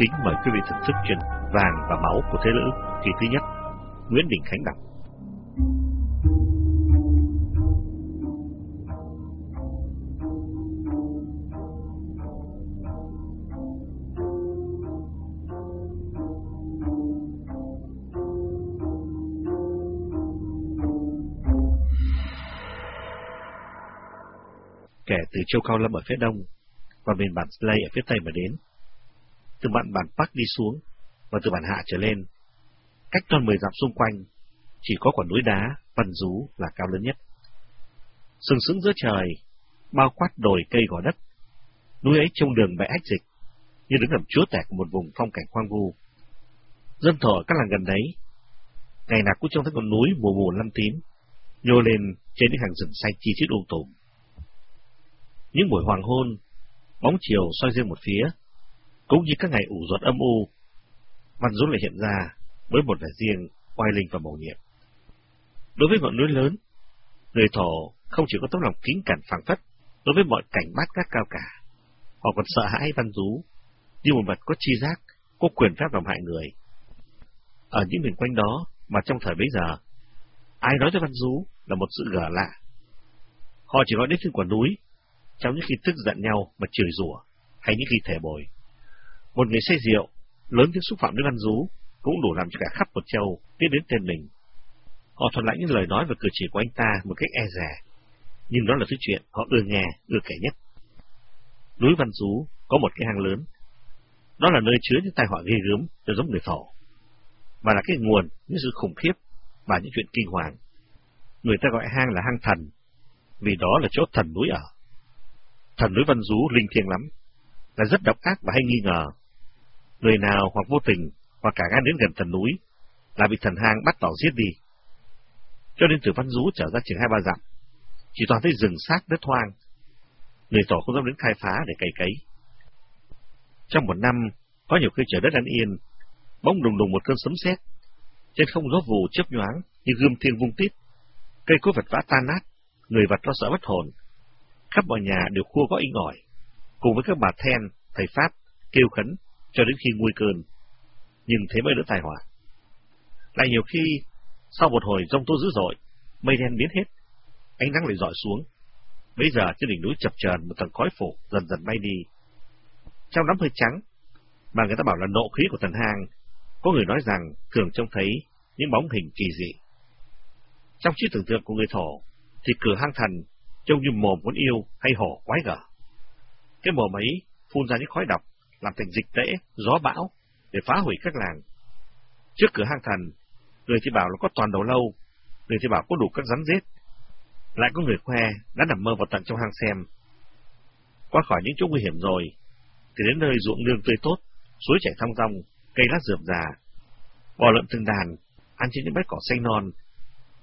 kính mời quý vị thưởng thức chuyện Vàng và Máu của Thế Lữ kỳ thứ nhất, Nguyễn Đình Khánh đọc. Kẻ từ châu Cao Lâm ở phía đông và miền bản Slay ở phía tây mà đến, từ bạn bản Bắc đi xuống và từ bản Hạ trở lên. Cách toàn mười dặm xung quanh, chỉ có quả núi đá, Văn rú là cao lớn nhất. Sừng sững giữa trời, bao quát đồi cây gò đất. Núi ấy trông đường bẽ ách dịch, như đứng làm chúa tể của một vùng phong cảnh hoang vu. Dân thổ các làng gần đấy, ngày nào cũng trông thấy con núi mù mù lăm tím, nhô lên trên những hàng rừng xanh chi chít um tùm. Những buổi hoàng hôn, bóng chiều soi riêng một phía, cũng như các ngày ủ ruột âm u, Văn Dũng lại hiện ra với một vẻ riêng, oai linh và mầu nhiệm. Đối với ngọn núi lớn, người thổ không chỉ có tấm lòng kính cẩn phảng phất đối với mọi cảnh bát các cao cả, họ còn sợ hãi Văn rú như một vật có chi giác, có quyền phép làm hại người. Ở những miền quanh đó mà trong thời bấy giờ, ai nói cho Văn rú là một sự gở lạ. Họ chỉ nói đến thiên quả núi, trong những khi tức giận nhau mà chửi rủa hay những khi thể bồi. Một người say rượu, lớn tiếng xúc phạm đến Văn Dú, cũng đủ làm cho cả khắp một châu biết đến tên mình. Họ thuận lại những lời nói và cử chỉ của anh ta một cách e dè nhưng đó là thứ chuyện họ ưa nghe, ưa kể nhất. Núi Văn Dú có một cái hang lớn. Đó là nơi chứa những tai họa ghê gớm cho giống người thổ, và là cái nguồn những sự khủng khiếp và những chuyện kinh hoàng. Người ta gọi hang là hang thần, vì đó là chỗ thần núi ở. Thần núi Văn Dú linh thiêng lắm, là rất độc ác và hay nghi ngờ. Người nào hoặc vô tình hoặc cả gan đến gần thần núi là bị thần hang bắt tỏ giết đi. Cho nên từ Văn Dú trở ra chừng hai ba dặm, chỉ toàn thấy rừng xác đất hoang. Người tổ không dám đến khai phá để cày cấy. Trong một năm, có nhiều khi trời đất an yên, bỗng đùng đùng một cơn sấm sét, trên không gió vù chớp nhoáng như gươm thiên vung tít, cây cối vật vã tan nát, người vật lo sợ mất hồn. Khắp mọi nhà đều khua có inh ỏi, cùng với các bà then, thầy Pháp, kêu khấn cho đến khi nguôi cơn. Nhưng thế mới đỡ tai họa. Lại nhiều khi, sau một hồi rông tố dữ dội, mây đen biến hết, ánh nắng lại dọi xuống. Bây giờ trên đỉnh núi chập chờn một tầng khói phủ dần dần bay đi. Trong đám hơi trắng, mà người ta bảo là nộ khí của thần hang, có người nói rằng thường trông thấy những bóng hình kỳ dị. Trong trí tưởng tượng của người thổ, thì cửa hang thần trông như mồm con yêu hay hổ quái gở. Cái mồm ấy phun ra những khói độc, làm thành dịch tễ, gió bão, để phá hủy các làng. Trước cửa hang thần, người thì bảo là có toàn đầu lâu, người thì bảo có đủ các rắn rết. Lại có người khoe đã nằm mơ vào tận trong hang xem. Qua khỏi những chỗ nguy hiểm rồi, thì đến nơi ruộng nương tươi tốt, suối chảy thong rong, cây lá rượm già. Bò lợn từng đàn, ăn trên những bãi cỏ xanh non,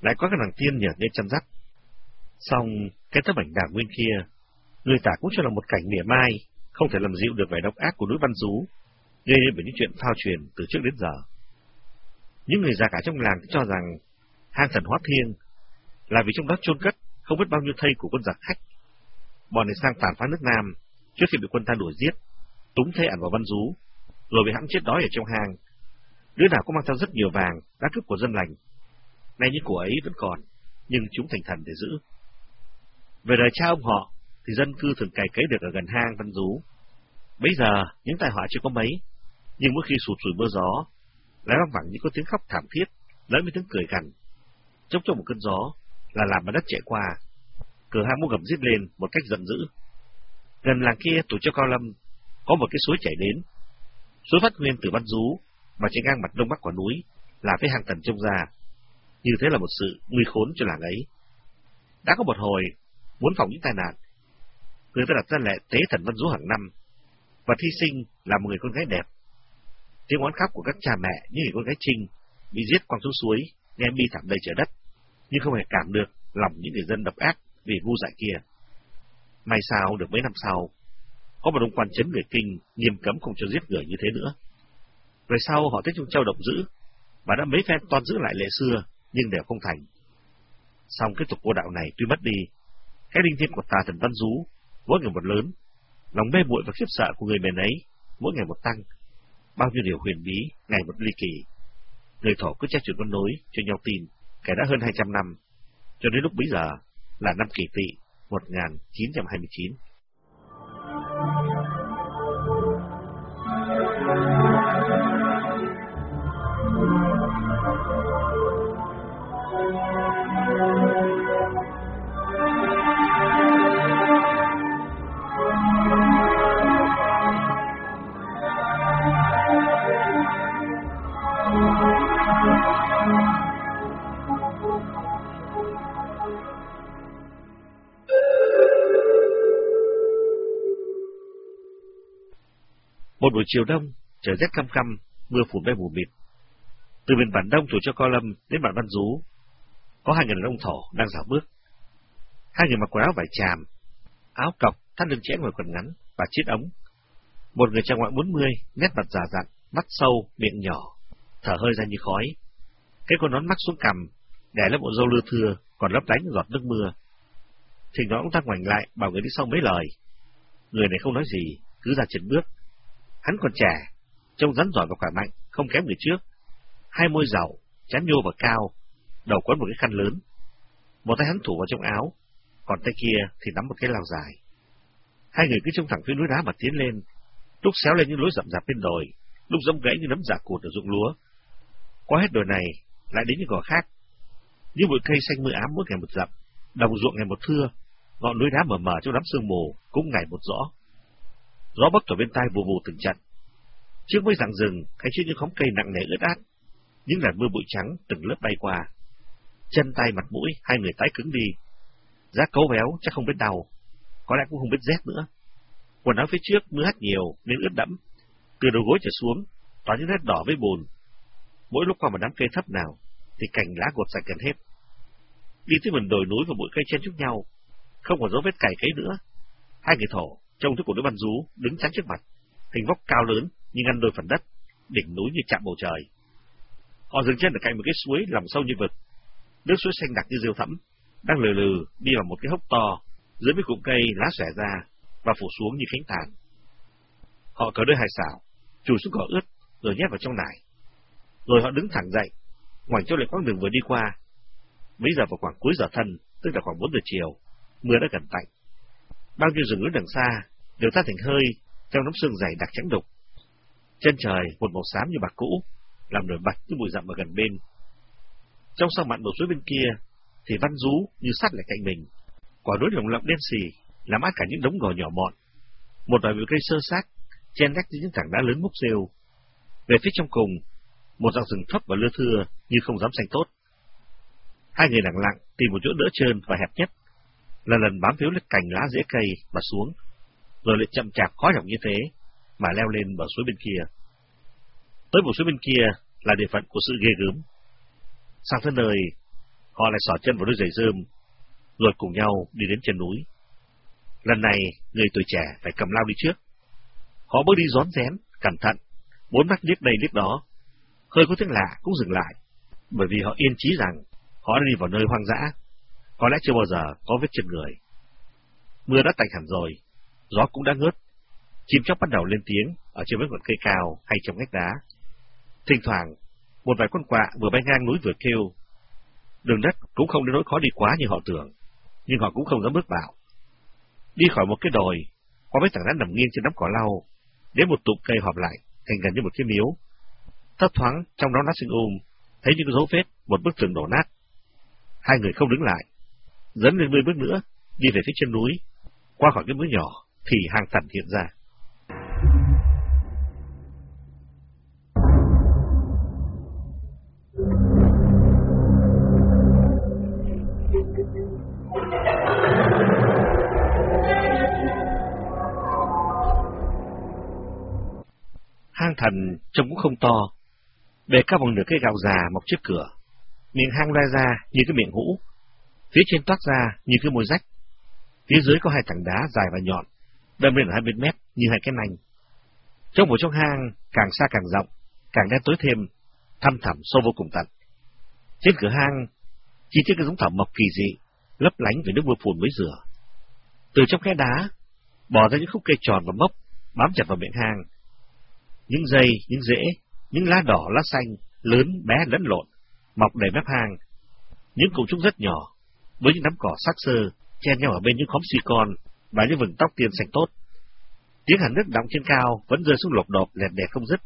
lại có các nàng tiên nhở nên chăn dắt. Xong, cái tấm ảnh đảng nguyên kia người tả cũng cho là một cảnh mỉa mai, không thể làm dịu được vẻ độc ác của núi Văn Dú, gây nên bởi những chuyện thao truyền từ trước đến giờ. Những người già cả trong làng cho rằng hang thần hóa thiêng là vì trong đó chôn cất không biết bao nhiêu thây của quân giặc khách. Bọn này sang tàn phá nước Nam trước khi bị quân ta đuổi giết, túng thây ẩn vào Văn Dú, rồi bị hãm chết đói ở trong hang. Đứa nào cũng mang theo rất nhiều vàng, đã cướp của dân lành. Nay những của ấy vẫn còn, nhưng chúng thành thần để giữ. Về đời cha ông họ, thì dân cư thường cày cấy được ở gần hang Văn rú. Bây giờ, những tai họa chưa có mấy, nhưng mỗi khi sụt sùi mưa gió, lại vang vẳng những có tiếng khóc thảm thiết, lẫn với tiếng cười gằn. Trong trong một cơn gió, là làm mặt đất chạy qua, cửa hang muốn gầm giết lên một cách giận dữ. Gần làng kia, tổ chức Cao Lâm, có một cái suối chảy đến. Suối phát nguyên từ Văn rú mà trên ngang mặt đông bắc quả núi, là phía hang tần trông ra. Như thế là một sự nguy khốn cho làng ấy. Đã có một hồi, muốn phòng những tai nạn, người ta đặt ra lệ tế thần Văn du hàng năm, và thi sinh là một người con gái đẹp. Tiếng oán khóc của các cha mẹ như người con gái Trinh bị giết quăng xuống suối, nghe bi thảm đầy trời đất, nhưng không hề cảm được lòng những người dân độc ác vì vu dại kia. May sao được mấy năm sau, có một ông quan chấn người kinh nghiêm cấm không cho giết người như thế nữa. Về sau họ thấy Trung Châu động dữ, và đã mấy phen toan giữ lại lệ xưa, nhưng đều không thành. Xong cái tục vô đạo này tuy mất đi, cái linh thiêng của tà thần Văn Dú mỗi ngày một lớn, lòng mê muội và khiếp sợ của người miền ấy mỗi ngày một tăng. bao nhiêu điều huyền bí, ngày một ly kỳ. Người thổ cứ trách chuyện con nối cho nhau tin, kể đã hơn 200 năm, cho đến lúc bấy giờ là năm kỷ tỵ 1929. Một buổi chiều đông, trời rét căm căm, mưa phủ bay mù mịt. Từ miền bản đông thủ cho Co Lâm đến bản Văn Dú, có hai người đàn ông thỏ đang dạo bước. Hai người mặc quần áo vải tràm, áo cọc, thắt lưng chẽn ngoài quần ngắn và chiếc ống. Một người trang ngoại bốn mươi, nét mặt già dặn, mắt sâu, miệng nhỏ, thở hơi ra như khói. Cái con nón mắc xuống cằm, để lớp bộ râu lưa thưa, còn lấp lánh giọt nước mưa. thì nó ông ta ngoảnh lại, bảo người đi sau mấy lời. Người này không nói gì, cứ ra chân bước. Hắn còn trẻ, trông rắn giỏi và khỏe mạnh, không kém người trước. Hai môi giàu, chán nhô và cao, đầu quấn một cái khăn lớn. Một tay hắn thủ vào trong áo, còn tay kia thì nắm một cái lao dài. Hai người cứ trông thẳng phía núi đá mà tiến lên, lúc xéo lên những lối rậm rạp bên đồi, lúc giống gãy như nấm giả cụt ở ruộng lúa. Qua hết đồi này, lại đến những gò khác. Những bụi cây xanh mưa ám mỗi ngày một dặm, đồng ruộng ngày một thưa, ngọn núi đá mờ mờ trong đám sương mù cũng ngày một rõ. Gió bắc thổi bên tai vù vù từng trận. Trước mấy rặng rừng, hay trước những khóm cây nặng nề ướt át, những làn mưa bụi trắng từng lớp bay qua. Chân tay mặt mũi, hai người tái cứng đi. Giá cấu béo chắc không biết đau, có lẽ cũng không biết rét nữa. Quần áo phía trước mưa hát nhiều nên ướt đẫm, từ đầu gối trở xuống, toàn những nét đỏ với bùn. Mỗi lúc qua một đám cây thấp nào, thì cành lá gột sạch gần hết. Đi tới mình đồi núi và bụi cây chen chúc nhau, không còn dấu vết cày cấy nữa. Hai người thổ, trông thấy của đứa văn rú, đứng chắn trước mặt, hình vóc cao lớn nhưng ngăn đôi phần đất, đỉnh núi như chạm bầu trời. Họ dừng chân ở cạnh một cái suối lòng sâu như vực, nước suối xanh đặc như rêu thẫm, đang lừ lừ đi vào một cái hốc to, dưới mấy cụm cây lá xòe ra và phủ xuống như cánh tàn. Họ cởi đôi hài xảo, chùi xuống cỏ ướt, rồi nhét vào trong nải. Rồi họ đứng thẳng dậy, ngoảnh cho lại quãng đường vừa đi qua. Bây giờ vào khoảng cuối giờ thân, tức là khoảng 4 giờ chiều, mưa đã gần tạnh. Bao nhiêu rừng núi đằng xa đều tan thành hơi trong nắm sương dày đặc trắng đục. Chân trời một màu xám như bạc cũ, làm nổi bật những bụi rậm ở gần bên. Trong sông mặn đổ suối bên kia, thì văn rú như sắt lại cạnh mình. Quả núi lồng lộng đen xì, làm át cả những đống gò nhỏ mọn. Một vài bụi cây sơ xác, chen lách dưới những tảng đá lớn múc rêu. Về phía trong cùng, một dòng rừng thấp và lưa thưa như không dám xanh tốt. Hai người lặng lặng tìm một chỗ đỡ trơn và hẹp nhất, lần lần bám phiếu lên cành lá rễ cây mà xuống, rồi lại chậm chạp khó nhọc như thế mà leo lên bờ suối bên kia. Tới bờ suối bên kia là địa phận của sự ghê gớm. Sang tới nơi, họ lại xỏ chân vào đôi giày rơm, rồi cùng nhau đi đến chân núi. Lần này, người tuổi trẻ phải cầm lao đi trước. Họ bước đi rón rén, cẩn thận, bốn mắt liếc đây liếc đó. Hơi có tiếng lạ cũng dừng lại, bởi vì họ yên chí rằng họ đã đi vào nơi hoang dã, có lẽ chưa bao giờ có vết chân người. Mưa đã tạnh hẳn rồi, gió cũng đã ngớt, chim chóc bắt đầu lên tiếng ở trên mấy ngọn cây cao hay trong ngách đá. Thỉnh thoảng, một vài con quạ vừa bay ngang núi vừa kêu. Đường đất cũng không đến nỗi khó đi quá như họ tưởng, nhưng họ cũng không dám bước vào. Đi khỏi một cái đồi, qua mấy tảng đá nằm nghiêng trên đám cỏ lau, đến một tụm cây họp lại, thành gần như một cái miếu. Thấp thoáng trong đó nát sinh um, thấy những dấu vết một bức tường đổ nát. Hai người không đứng lại, dẫn lên mươi bước nữa, đi về phía chân núi, qua khỏi cái mũi nhỏ, thì hang thần hiện ra. Hang thần trông cũng không to, bề cao bằng nửa cây gạo già mọc trước cửa, miệng hang loe ra như cái miệng hũ, phía trên toát ra như cái môi rách, phía dưới có hai tảng đá dài và nhọn, đâm lên ở hai bên mép như hai cái nành. Trong một trong hang càng xa càng rộng, càng đen tối thêm, thăm thẳm sâu vô cùng tận. Trên cửa hang, chi tiết cái giống thảo mộc kỳ dị, lấp lánh với nước mưa phùn mới rửa. Từ trong khe đá, bò ra những khúc cây tròn và mốc, bám chặt vào miệng hang. những dây, những rễ, những lá đỏ, lá xanh, lớn, bé lẫn lộn, mọc đầy mép hang. Những cục trúc rất nhỏ, với những nắm cỏ sắc sơ, chen nhau ở bên những khóm suy con và những vừng tóc tiên xanh tốt. Tiếng hàn nước đọng trên cao vẫn rơi xuống lột đột lẹt đẹt không dứt,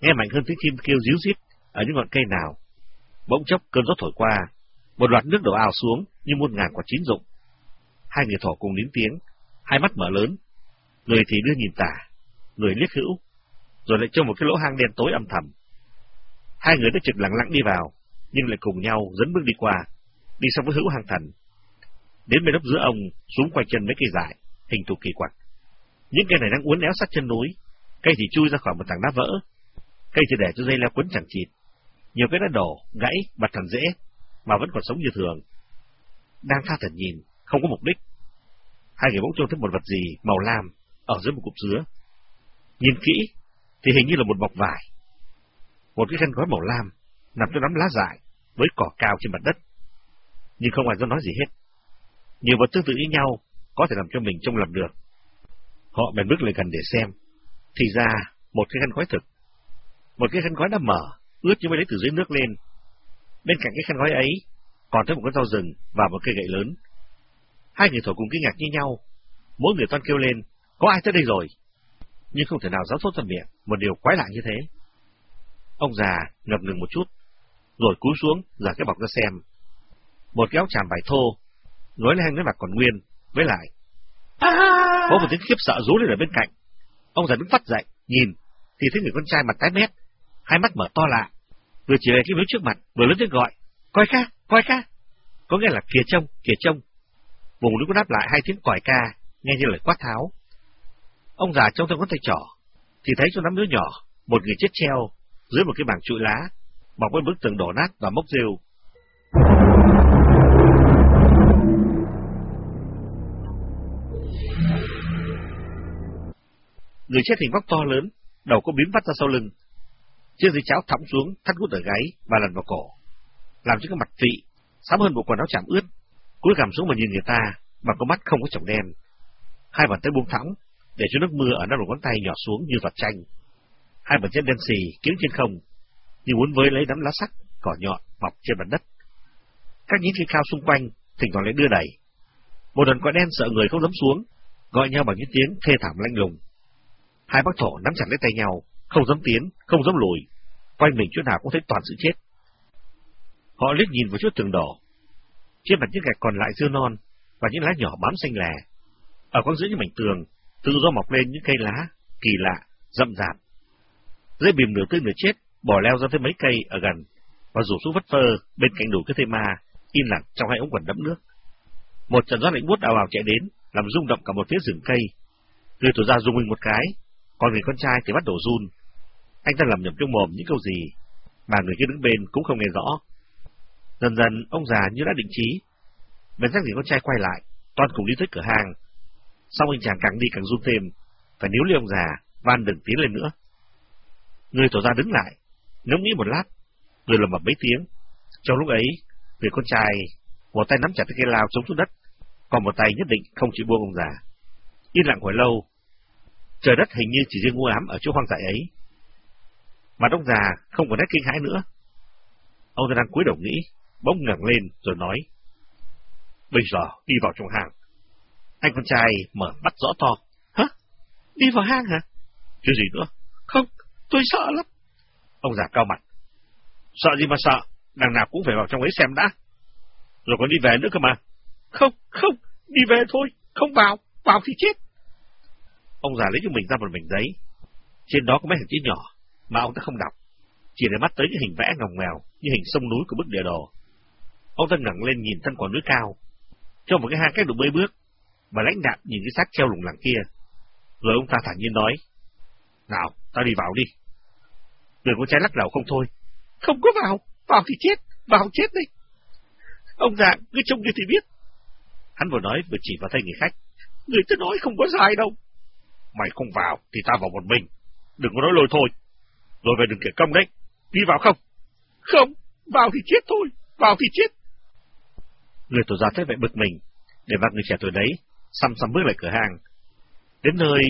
nghe mạnh hơn tiếng chim kêu ríu rít ở những ngọn cây nào. Bỗng chốc cơn gió thổi qua, một loạt nước đổ ào xuống như muôn ngàn quả chín rụng. Hai người thỏ cùng nín tiếng, hai mắt mở lớn, người thì đưa nhìn tả, người liếc hữu, rồi lại trong một cái lỗ hang đen tối âm thầm. Hai người đã trực lặng lặng đi vào, nhưng lại cùng nhau dẫn bước đi qua, đi sau với hữu hang thần. Đến bên đất giữa ông, xuống quay chân mấy cây dài hình thù kỳ quặc. Những cây này đang uốn éo sát chân núi, cây thì chui ra khỏi một tảng đá vỡ, cây thì để cho dây leo quấn chẳng chịt. Nhiều cái đã đổ, gãy, bật thành dễ, mà vẫn còn sống như thường. Đang tha thần nhìn, không có mục đích. Hai người bỗng trông thấy một vật gì màu lam ở dưới một cục dứa. Nhìn kỹ, thì hình như là một bọc vải. Một cái khăn gói màu lam, nằm trong đám lá dại, với cỏ cao trên mặt đất. Nhưng không ai dám nói gì hết. Nhiều vật tương tự như nhau, có thể làm cho mình trông làm được. Họ bèn bước lại gần để xem. Thì ra, một cái khăn gói thực. Một cái khăn gói đã mở, ướt như mới lấy từ dưới nước lên. Bên cạnh cái khăn gói ấy, còn thấy một con rau rừng và một cây gậy lớn. Hai người thổi cùng kinh ngạc như nhau. Mỗi người toan kêu lên, có ai tới đây rồi? Nhưng không thể nào giáo thốt ra miệng, một điều quái lạ như thế. Ông già ngập ngừng một chút, rồi cúi xuống, giả cái bọc ra xem. Một cái áo tràm vải thô, nói lên cái mặt còn nguyên, với lại. Có một tiếng khiếp sợ rú lên ở bên cạnh. Ông già đứng phát dậy, nhìn, thì thấy người con trai mặt tái mét, hai mắt mở to lạ, vừa chỉ về cái miếu trước mặt, vừa lớn tiếng gọi, coi ca, coi ca. Có nghĩa là kìa trông, kìa trông. Vùng núi có đáp lại hai tiếng còi ca, nghe như lời quát tháo. Ông già trong tay ngón tay trỏ, thì thấy trong nắm đứa nhỏ, một người chết treo dưới một cái bảng trụi lá, bọc với bức tường đổ nát và mốc rêu. Người chết hình vóc to lớn, đầu có bím vắt ra sau lưng. Chiếc dây cháo thõng xuống, thắt gút ở gáy và lần vào cổ, làm cho cái mặt vị, sắm hơn bộ quần áo chạm ướt, cúi gằm xuống mà nhìn người ta, mà có mắt không có chồng đen. Hai bàn tay buông thõng, để cho nước mưa ở năm đầu ngón tay nhỏ xuống như vật tranh. Hai bàn chân đen xì, kiếm trên không, như muốn với lấy đám lá sắc, cỏ nhọn, mọc trên mặt đất. Các nhín cây cao xung quanh, thỉnh thoảng lại đưa đẩy. Một đàn quạ đen sợ người không dám xuống, gọi nhau bằng những tiếng thê thảm lanh lùng. Hai bác thỏ nắm chặt lấy tay nhau, không dám tiến, không dám lùi, quanh mình chỗ nào cũng thấy toàn sự chết. Họ liếc nhìn vào chút tường đỏ, Trên mặt những gạch còn lại dưa non và những lá nhỏ bám xanh lè. Ở quanh giữa những mảnh tường, tự do mọc lên những cây lá, kỳ lạ, rậm rạp. dây bìm nửa tươi nửa chết, bò leo ra tới mấy cây ở gần, và rủ xuống vất phơ bên cạnh đồi cái thây ma, im lặng trong hai ống quần đẫm nước. Một trận gió lạnh buốt ào ào chạy đến, làm rung động cả một phía rừng cây. Người tổ ra rung mình một cái, còn người con trai thì bắt đầu run. Anh ta lầm nhầm trong mồm những câu gì, mà người kia đứng bên cũng không nghe rõ. Dần dần, ông già như đã định trí. bên giác người con trai quay lại, toàn cùng đi tới cửa hàng. Xong anh chàng càng đi càng run thêm, phải níu lấy ông già, van đừng tiến lên nữa. Người tổ ra đứng lại, ngẫm nghĩ một lát, người lầm bầm mấy tiếng. Trong lúc ấy, người con trai, một tay nắm chặt cái lao chống xuống đất, còn một tay nhất định không chịu buông ông già. Yên lặng hồi lâu, trời đất hình như chỉ riêng u ám ở chỗ hoang dại ấy. Mà ông già không còn nét kinh hãi nữa. Ông ta đang cúi đầu nghĩ, bỗng ngẩng lên rồi nói. Bây giờ đi vào trong hang. Anh con trai mở mắt rõ to. Hả? Đi vào hang hả? Chứ gì nữa? Không, tôi sợ lắm. Ông già cao mặt. Sợ gì mà sợ, đằng nào cũng phải vào trong ấy xem đã. Rồi còn đi về nữa cơ mà. Không, không, đi về thôi, không vào, vào thì chết. Ông già lấy cho mình ra một mảnh giấy. Trên đó có mấy hình chữ nhỏ, mà ông ta không đọc. Chỉ để mắt tới những hình vẽ ngòng nghèo như hình sông núi của bức địa đồ. Ông ta ngẩng lên nhìn thân quả núi cao, cho một cái hang cách được mấy bước, và lãnh đạm nhìn cái xác treo lủng lẳng kia. Rồi ông ta thản nhiên nói, Nào, ta đi vào đi. Người con trai lắc đầu không thôi. Không có vào, vào thì chết, vào chết đi. Ông già, cứ trông kia thì biết. Hắn vừa nói vừa chỉ vào tay người khách. Người ta nói không có sai đâu. Mày không vào thì ta vào một mình. Đừng có nói lôi thôi. Rồi về đừng kể công đấy. Đi vào không? Không, vào thì chết thôi, vào thì chết. Người tổ gia thấy vậy bực mình, để vặt người trẻ tuổi đấy, xăm xăm bước lại cửa hàng. Đến nơi,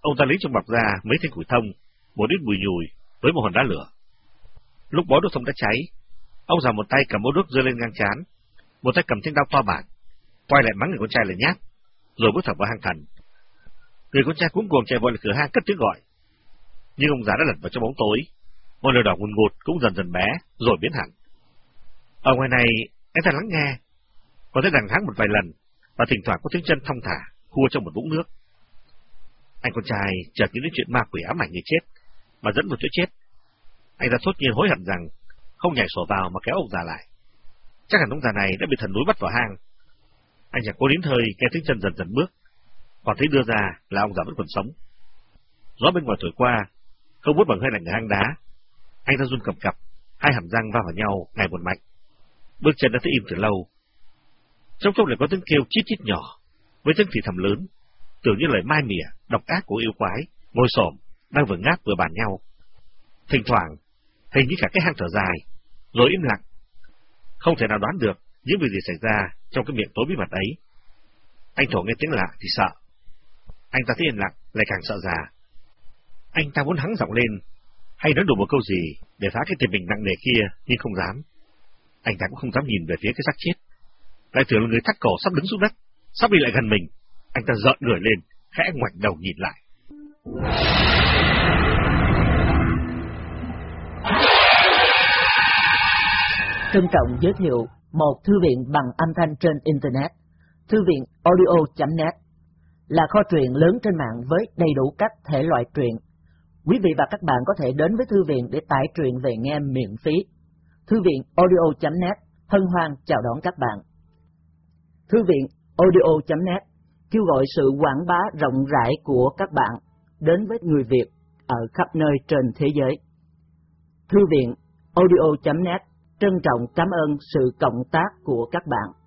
ông ta lấy trong bọc ra mấy thanh củi thông, một ít bùi nhùi với một hòn đá lửa. Lúc bó đốt xong đã cháy, ông già một tay cầm bó đốt rơi lên ngang chán, một tay cầm thanh đao to bản, quay lại mắng người con trai là nhát, rồi bước thẳng vào hang thần. Người con trai cuống cuồng chạy vội lại cửa hang cất tiếng gọi. Nhưng ông già đã lật vào trong bóng tối, ngọn lửa đỏ ngùn ngụt cũng dần dần bé, rồi biến hẳn. Ở ngoài này, anh ta lắng nghe, có thấy đằng tháng một vài lần, và thỉnh thoảng có tiếng chân thong thả, khua trong một vũng nước. Anh con trai chợt nghĩ đến chuyện ma quỷ ám ảnh người chết, mà dẫn một chỗ chết. Anh ta thốt nhiên hối hận rằng không nhảy sổ vào mà kéo ông già lại. Chắc hẳn ông già này đã bị thần núi bắt vào hang. Anh chẳng cố đến thời nghe tiếng chân dần dần bước, còn thấy đưa ra là ông già vẫn còn sống. Gió bên ngoài thổi qua, không bút bằng hơi lạnh hang đá. Anh ta run cầm cập, hai hàm răng va vào nhau ngày một mạnh. Bước chân đã thấy im từ lâu. Trong chốc lại có tiếng kêu chít chít nhỏ, với tiếng thì thầm lớn, tưởng như lời mai mỉa, độc ác của yêu quái, ngồi xổm đang vừa ngáp vừa bàn nhau. Thỉnh thoảng, hình như cả cái hang thở dài, rồi im lặng. Không thể nào đoán được những việc gì xảy ra trong cái miệng tối bí mật ấy. Anh thổ nghe tiếng lạ thì sợ. Anh ta thấy yên lặng, lại càng sợ già. Anh ta muốn hắng giọng lên, hay nói đủ một câu gì để phá cái tiền bình nặng nề kia, nhưng không dám. Anh ta cũng không dám nhìn về phía cái xác chết. Lại tưởng là người thắt cổ sắp đứng xuống đất, sắp đi lại gần mình. Anh ta giận người lên, khẽ ngoảnh đầu nhìn lại. Trân trọng giới thiệu một thư viện bằng âm thanh trên Internet. Thư viện audio.net là kho truyện lớn trên mạng với đầy đủ các thể loại truyện. Quý vị và các bạn có thể đến với thư viện để tải truyện về nghe miễn phí. Thư viện audio.net hân hoan chào đón các bạn. Thư viện audio.net kêu gọi sự quảng bá rộng rãi của các bạn đến với người Việt ở khắp nơi trên thế giới. Thư viện audio.net trân trọng cảm ơn sự cộng tác của các bạn.